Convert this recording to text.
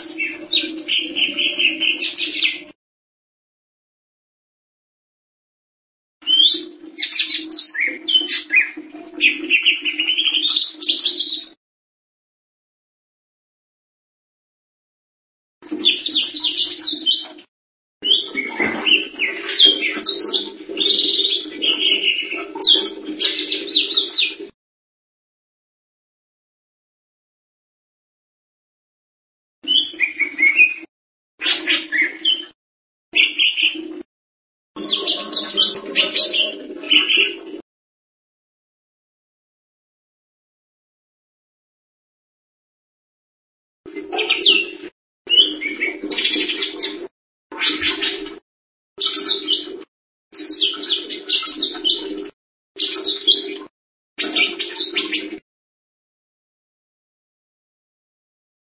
Thank you. Interesting.